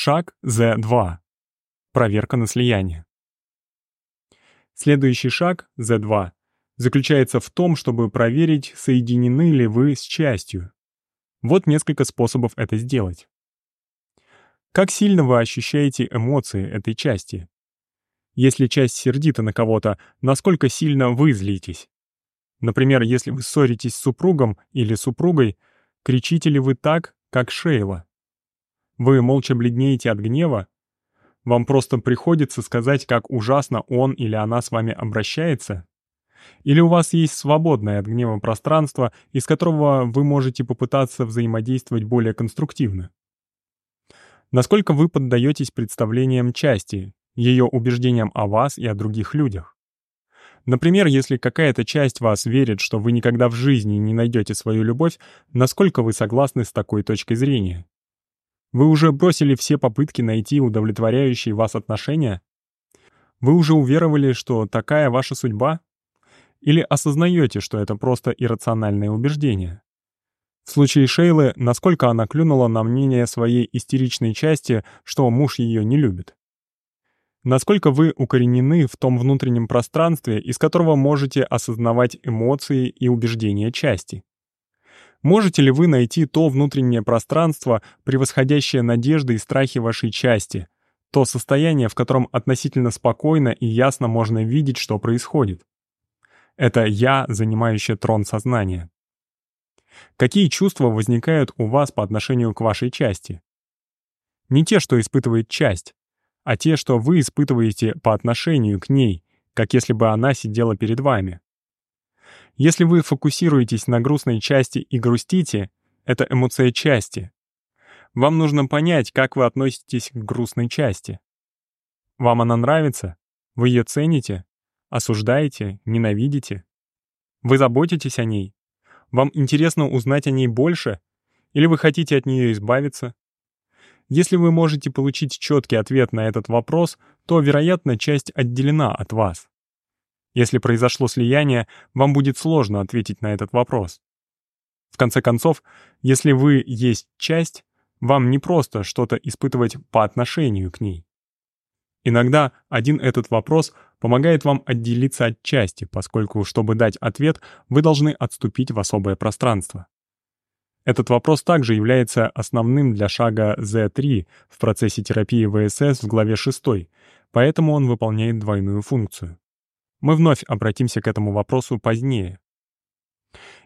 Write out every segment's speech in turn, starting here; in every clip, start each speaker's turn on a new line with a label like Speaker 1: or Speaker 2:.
Speaker 1: Шаг Z2. Проверка на слияние. Следующий шаг, Z2, заключается в том, чтобы проверить, соединены ли вы с частью. Вот несколько способов это сделать. Как сильно вы ощущаете эмоции этой части? Если часть сердита на кого-то, насколько сильно вы злитесь? Например, если вы ссоритесь с супругом или супругой, кричите ли вы так, как Шейла? Вы молча бледнеете от гнева? Вам просто приходится сказать, как ужасно он или она с вами обращается? Или у вас есть свободное от гнева пространство, из которого вы можете попытаться взаимодействовать более конструктивно? Насколько вы поддаетесь представлениям части, ее убеждениям о вас и о других людях. Например, если какая-то часть вас верит, что вы никогда в жизни не найдете свою любовь, насколько вы согласны с такой точкой зрения? Вы уже бросили все попытки найти удовлетворяющие вас отношения? Вы уже уверовали, что такая ваша судьба? Или осознаете, что это просто иррациональное убеждение? В случае Шейлы, насколько она клюнула на мнение своей истеричной части, что муж ее не любит? Насколько вы укоренены в том внутреннем пространстве, из которого можете осознавать эмоции и убеждения части? Можете ли вы найти то внутреннее пространство, превосходящее надежды и страхи вашей части, то состояние, в котором относительно спокойно и ясно можно видеть, что происходит? Это «я», занимающее трон сознания. Какие чувства возникают у вас по отношению к вашей части? Не те, что испытывает часть, а те, что вы испытываете по отношению к ней, как если бы она сидела перед вами. Если вы фокусируетесь на грустной части и грустите, это эмоция части. Вам нужно понять, как вы относитесь к грустной части. Вам она нравится? Вы ее цените? Осуждаете? Ненавидите? Вы заботитесь о ней? Вам интересно узнать о ней больше? Или вы хотите от нее избавиться? Если вы можете получить четкий ответ на этот вопрос, то, вероятно, часть отделена от вас. Если произошло слияние, вам будет сложно ответить на этот вопрос. В конце концов, если вы есть часть, вам не просто что-то испытывать по отношению к ней. Иногда один этот вопрос помогает вам отделиться от части, поскольку, чтобы дать ответ, вы должны отступить в особое пространство. Этот вопрос также является основным для шага Z3 в процессе терапии ВСС в главе 6, поэтому он выполняет двойную функцию. Мы вновь обратимся к этому вопросу позднее.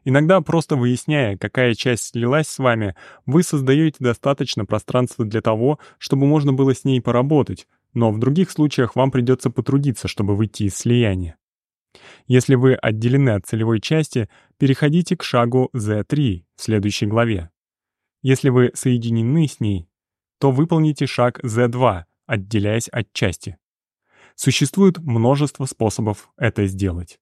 Speaker 1: Иногда, просто выясняя, какая часть слилась с вами, вы создаете достаточно пространства для того, чтобы можно было с ней поработать, но в других случаях вам придется потрудиться, чтобы выйти из слияния. Если вы отделены от целевой части, переходите к шагу Z3 в следующей главе. Если вы соединены с ней, то выполните шаг Z2, отделяясь от части. Существует множество способов это сделать.